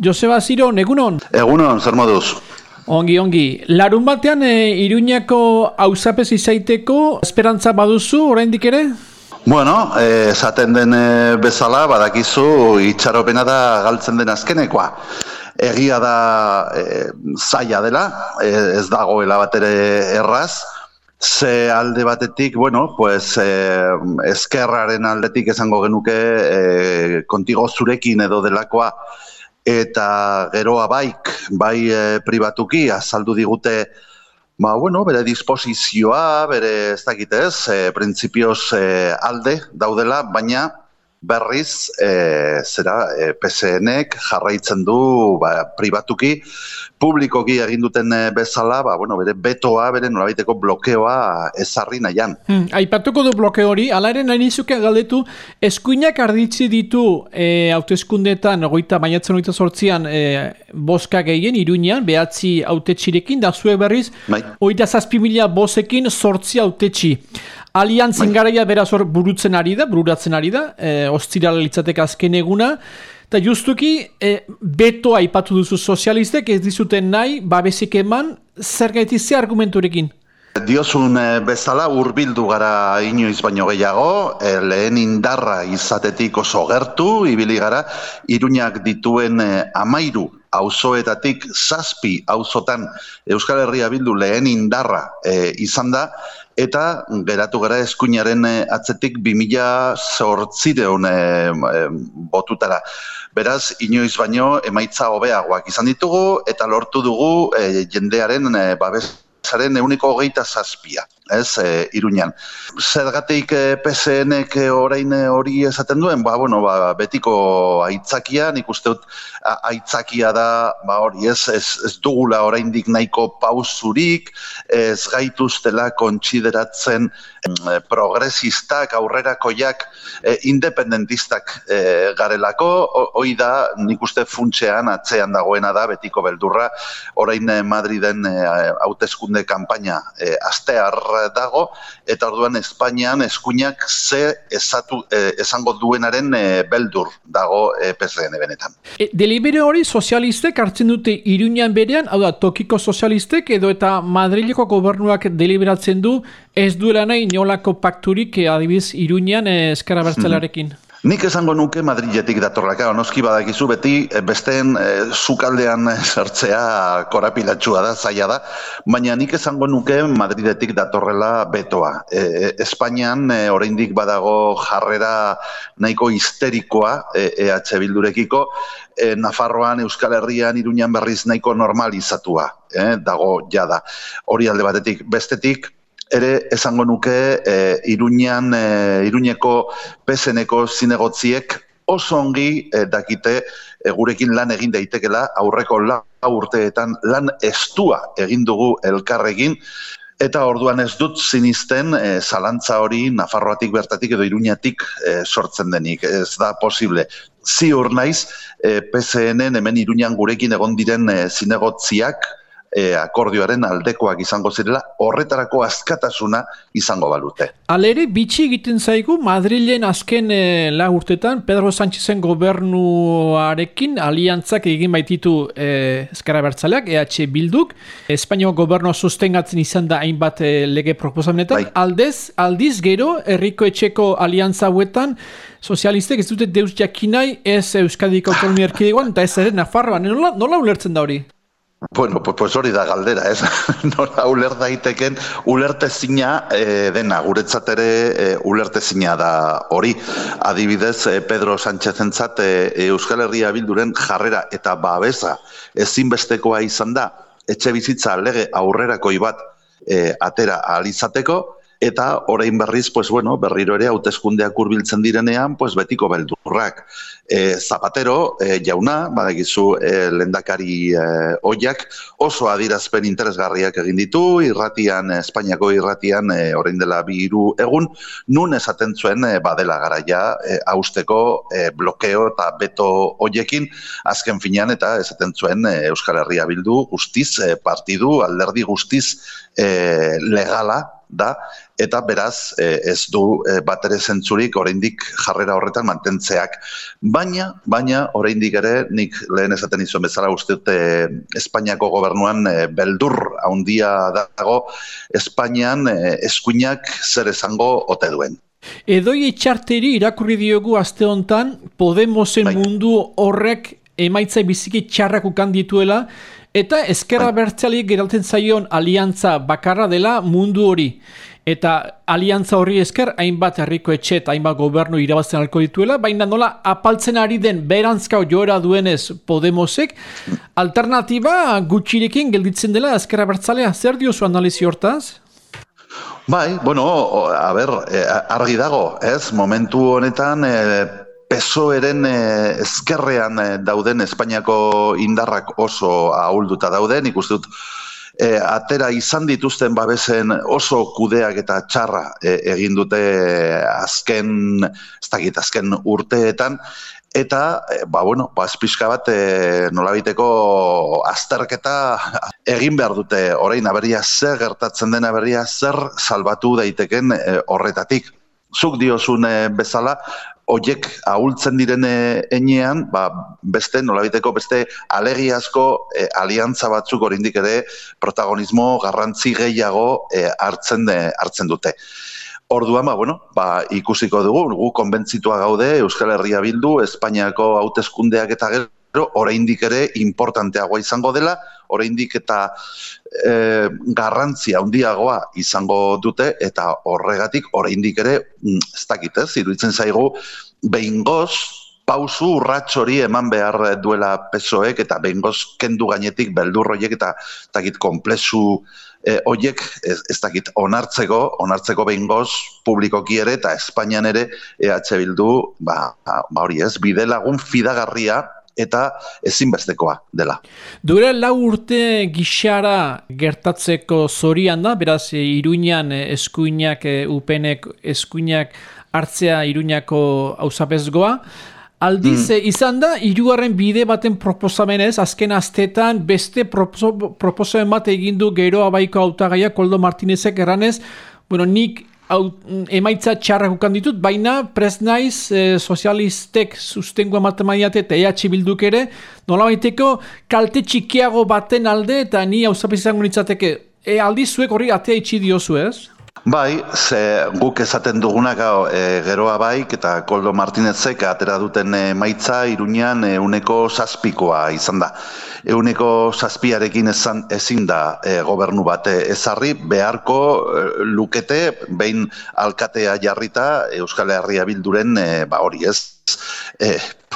Joseba Ziro, egunon? Egunon, zer moduz? Ongi, ongi. Larun batean, e, Iruñako hausapez izaiteko esperantza baduzu, oraindik ere? Bueno, eh, esaten den eh, bezala, badakizu, itxaropena da galtzen den azkenekoa. Egia da e, zaila dela, ez dagoela bat ere erraz, ze alde batetik, bueno, pues, e, eskerraren aldetik esango genuke e, kontigo zurekin edo delakoa, eta geroa baik, bai e, pribatuki, azaldu digute, ba, bueno, bere disposizioa, bere ez dakitez, e, printzipioz e, alde daudela, baina berriz e, zera e, PSNek jarraitzen du ba, pribatuki publikoki egin duten e, bezala ba, bueno, bere betoa, bere nolabaiteko blokeoa ezarri nahian. Hmm, aipatuko du blokeo hori, ala ere nahi nizuke galdetu, eskuinak arditzi ditu e, hauteskundetan, ogoita bainatzen ogoita sortzian, e, boska gehien, iruñan, behatzi autetxirekin, da zue berriz, bai. oita zazpi mila bosekin sortzi autetxi. Aliantzen bai. garaia beraz hor burutzen ari da, bururatzen ari da, e, ostirala litzateka azken eguna, eta justuki e, betoa aipatu duzu sozialistek ez dizuten nahi, babesik eman, zer gaiti ze argumenturekin? Diozun e, bezala urbildu gara inoiz baino gehiago, e, lehen indarra izatetik oso gertu, ibili gara, iruñak dituen e, amairu auzoetatik zazpi auzotan Euskal Herria bildu lehen indarra e, izan da, eta geratu gara eskuinaren eh, atzetik 2000 zortzireun e, e, botutara. Beraz, inoiz baino, emaitza hobeagoak izan ditugu, eta lortu dugu e, jendearen e, babesaren euniko hogeita zazpia ez, e, iruñan. Zergatik e, PSNek e, orain hori esaten duen, ba, bueno, ba, betiko aitzakia, nik uste dut aitzakia da, ba, hori ez, ez, ez dugula oraindik nahiko pauzurik, ez gaituztela kontsideratzen progresistak, aurrerakoiak, e, independentistak e, garelako, hoi da, nik uste funtsean, atzean dagoena da, betiko beldurra, orain Madriden hauteskunde kanpaina e, astear dago eta orduan Espainian eskuinak ze esatu, eh, esango duenaren eh, beldur dago e, PSN benetan. E, delibere hori sozialistek hartzen dute Iruñan berean, hau da tokiko sozialistek edo eta Madrileko gobernuak deliberatzen du ez duela nahi nolako pakturik adibiz Iruñan eskara bertzelarekin. Nik esango nuke Madriletik datorlaka, onoski badakizu beti eh, besteen e, sukaldean sartzea korapilatxua da, zaila da, baina nik esango nuke Madriletik datorrela betoa. E, Espainian e, oraindik badago jarrera nahiko histerikoa EH Bildurekiko, e, Nafarroan, Euskal Herrian, Iruñan berriz nahiko normalizatua e, dago jada. Hori alde batetik, bestetik, ere esango nuke e, Iruñan e, Iruñeko peseneko zinegotziek oso ongi e, dakite e, gurekin lan egin daitekela. Aurreko la urteetan lan estua egin dugu elkarregin eta orduan ez dut sinisten e, zalantza hori Nafarroatik bertatik edo Iruñatik e, sortzen denik. Ez da posible. Ziur naiz e, PSN hemen Iruñan gurekin egon diren e, zinegotziak e, akordioaren aldekoak izango zirela, horretarako askatasuna izango balute. Alere, bitxi egiten zaigu, Madrilen azken e, la urtetan, Pedro Sánchezen gobernuarekin aliantzak egin baititu e, eskara bertzaleak, EH Bilduk, Espainio gobernu sustengatzen izan da hainbat e, lege proposamenetan, bai. aldez, aldiz gero, herriko etxeko aliantza huetan, sozialistek ez dute deus jakinai ez Euskadiko autonomia erkidegoan, eta ez ere Nafarroan, nola, nola ulertzen da hori? Bueno, pues, pues hori da galdera, ez? Nora uler daiteken ulertezina e, dena, guretzat ere e, ulertezina da hori. Adibidez, e, Pedro Sánchez entzat e, Euskal Herria Bilduren jarrera eta babesa ezinbestekoa izan da, etxe bizitza lege aurrerakoi bat e, atera alizateko, eta orain berriz, pues bueno, berriro ere hauteskundeak hurbiltzen direnean, pues betiko beldurrak. E, Zapatero, e, jauna, badakizu e, lendakari e, oiak, oso adirazpen interesgarriak egin ditu, irratian, Espainiako irratian, e, orain dela bi hiru egun, nun esaten zuen e, badela garaia e, hausteko e, blokeo eta beto oiekin, azken finean eta esaten zuen e, Euskal Herria bildu, guztiz, e, partidu, alderdi guztiz e, legala, da, eta beraz ez du e, bat ere zentzurik oraindik jarrera horretan mantentzeak. Baina, baina oraindik ere nik lehen esaten izan bezala uste dute Espainiako gobernuan beldur handia dago Espainian e, eskuinak zer esango ote duen. Edoi etxarteri irakurri diogu aste hontan Podemosen bai. mundu horrek emaitza biziki txarrak ukan dituela eta ezkerra bai. bertzali geralten zaion aliantza bakarra dela mundu hori. Eta aliantza horri esker hainbat herriko etxe eta hainbat gobernu irabazten alko dituela, baina nola apaltzen ari den berantzkau joera duenez Podemosek, alternatiba gutxirekin gelditzen dela ezkerra bertzalea. Zer diozu analizi hortaz? Bai, bueno, a ber, eh, argi dago, ez? Momentu honetan eh, pesoeren eh, ezkerrean eh, dauden Espainiako indarrak oso ahulduta dauden, ikusten dut eh, atera izan dituzten babesen oso kudeak eta txarra eh, egin dute azken, ez dakit, azken urteetan, eta e, ba bueno, ba espizka bat e, nolabiteko azterketa egin behar dute. Orain aberria zer gertatzen dena aberria zer salbatu daiteken e, horretatik. Zuk diozun e, bezala hoiek ahultzen diren enean, ba, beste nolabiteko beste alegiazko e, aliantza batzuk oraindik ere protagonismo garrantzi gehiago e, hartzen de, hartzen dute. Orduan, ba, bueno, ba, ikusiko dugu, gu konbentzitua gaude Euskal Herria bildu, Espainiako hauteskundeak eta gero, oraindik ere importanteagoa izango dela, oraindik eta e, garrantzia handiagoa izango dute, eta horregatik oraindik ere, mm, ez dakit ez, iruditzen zaigu, behin goz, pausu urrats hori eman behar duela pesoek, eta behin goz kendu gainetik beldurroiek eta takit komplezu e, oiek ez, ez dakit onartzeko, onartzeko behin goz publikoki ere eta Espainian ere EH Bildu, ba, ba, hori ez, bide lagun fidagarria eta ezinbestekoa dela. Dure lau urte gixara gertatzeko zorian da, beraz, iruñan eskuinak, upenek eskuinak hartzea iruñako hausapezgoa, Aldiz, mm. izan da, irugarren bide baten proposamenez, azken astetan beste proposamen bat egindu gero abaiko autagaia, Koldo Martinezek erranez, bueno, nik au, emaitza txarrak ukan ditut, baina presnaiz e, sozialistek sustengoa matemaiate eta EH bilduk ere, nola baiteko kalte txikiago baten alde eta ni hau zapizango nitzateke, e, aldiz zuek hori atea itxi diozu ez? Bai, ze guk esaten dugunak e, geroa baik eta Koldo Martinezek atera duten e, maitza iruñan e, uneko zazpikoa izan da. Euneko zazpiarekin ezan, ezin da e, gobernu bate ezarri, beharko e, lukete, behin alkatea jarrita Euskal Herria bilduren e, ba hori ez, e,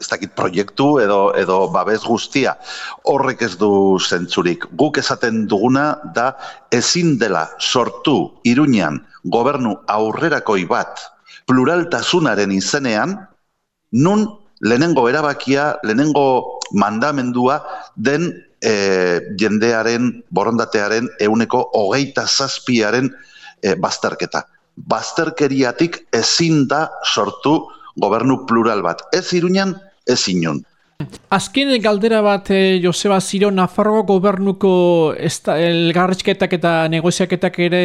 ez dakit proiektu edo edo babes guztia horrek ez du zentzurik. Guk esaten duguna da ezin dela sortu Iruñan gobernu aurrerakoi bat pluraltasunaren izenean nun lehenengo erabakia, lehenengo mandamendua den e, jendearen, borondatearen, euneko hogeita zazpiaren e, bazterketa. Bazterkeriatik ezin da sortu gobernu plural bat. Ez iruñan, ez inun. Azken galdera bat, eh, Joseba Ziro, Nafarroa gobernuko elgarrizketak eta negoziaketak ere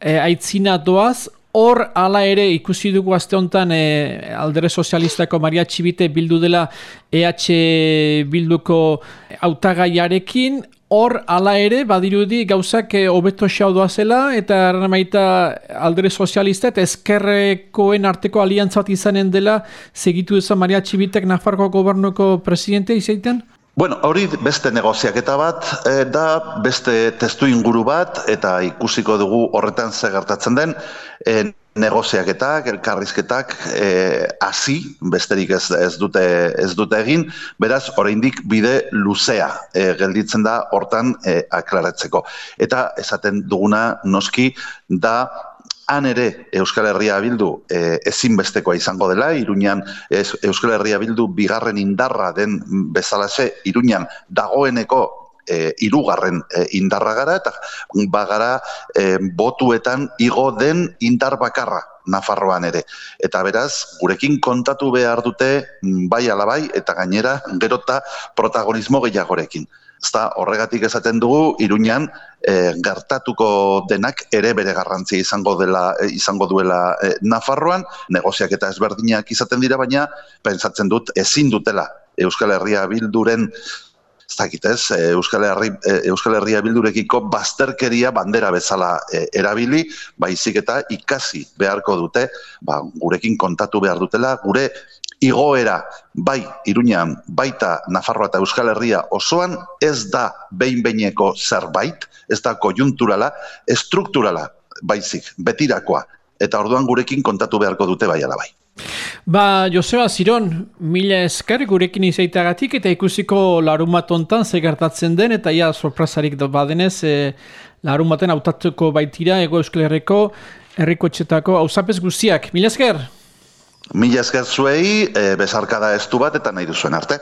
eh, aitzina doaz, hor ala ere ikusi dugu azte honetan eh, aldere sozialistako Maria Txibite bildu dela EH bilduko autagaiarekin, Hor, ala ere, badirudi gauzak eh, hobeto xau zela eta erramaita aldere sozialista eta eskerrekoen arteko aliantzat izanen dela segitu eza Maria Txibitek Nafarko gobernuko presidente izaiten? Bueno, hori beste negoziaketa bat, e, da beste testu inguru bat eta ikusiko dugu horretan zegertatzen den, e, negoziaketak, elkarrizketak eh, hasi besterik ez, ez dute ez dute egin, beraz oraindik bide luzea eh, gelditzen da hortan eh, aklaratzeko. Eta esaten duguna noski da han ere Euskal Herria bildu e, ezinbestekoa izango dela, Iruñan Euskal Herria bildu bigarren indarra den bezalase, Iruñan dagoeneko e, irugarren e, indarra gara, eta bagara e, botuetan igo den indar bakarra Nafarroan ere. Eta beraz, gurekin kontatu behar dute mm, bai alabai eta gainera gerota protagonismo gehiagorekin. Zta, horregatik esaten dugu, Iruñan e, gertatuko denak ere bere garrantzia izango dela e, izango duela e, Nafarroan, negoziak eta ezberdinak izaten dira, baina pentsatzen dut ezin dutela Euskal Herria Bilduren ez dakit ez, e, Euskal, Herri, e, Euskal Herria bildurekiko bazterkeria bandera bezala e, erabili, baizik eta ikasi beharko dute, ba, gurekin kontatu behar dutela, gure igoera bai Iruñan, baita Nafarroa eta Euskal Herria osoan ez da behin-beineko zerbait, ez da kojunturala, estrukturala, baizik, betirakoa, eta orduan gurekin kontatu beharko dute bai ala bai. Ba, Joseba Ziron, mila esker gurekin izaitagatik eta ikusiko larun bat ontan zegartatzen den eta ia sorpresarik da badenez e, larun baten autatuko baitira ego euskal herriko herriko txetako hausapez guztiak. Mila esker! Mila esker zuei, e, besarkada estu bat eta nahi duzuen arte.